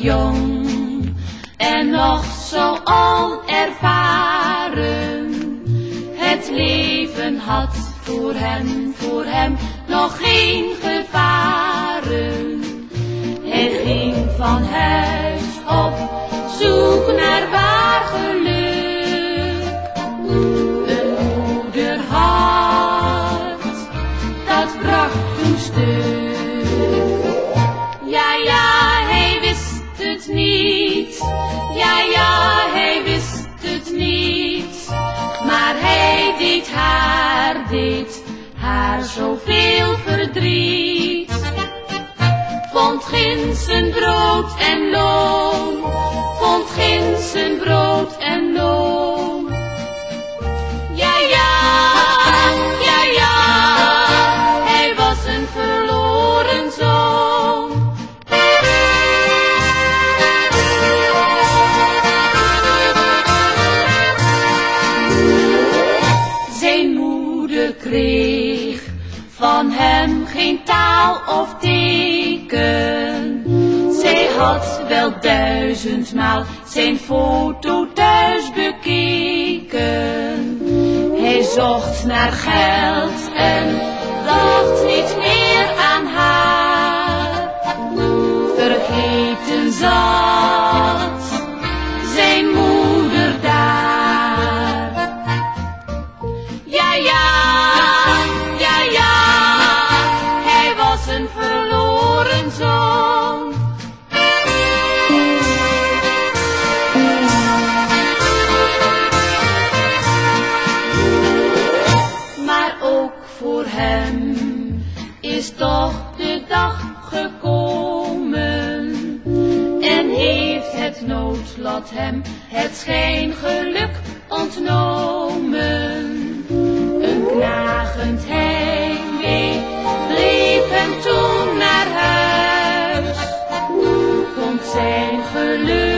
jong en nog zo onervaren. Het leven had voor hem, voor hem nog geen gevaren. Hij ging van huis op zoek naar waar geluk. Een moederhart, dat bracht toen stuk. Een brood en loon, vond ginds een brood en loon. Ja, ja, ja, ja, hij was een verloren zoon. Zijn moeder kreeg van hem geen taal of teken. Zij had wel duizendmaal zijn foto thuis bekeken. Hij zocht naar geld en dacht niet meer voor hem is toch de dag gekomen. En heeft het noodlot hem het schijngeluk ontnomen. Een knagend heimwee bleef hem toen naar huis. Komt zijn geluk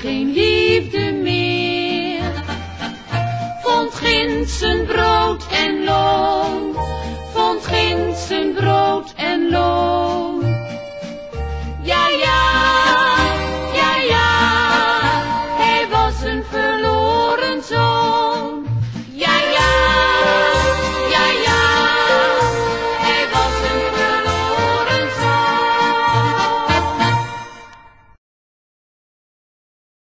geen liefde meer. Vond ginds zijn brood en loon,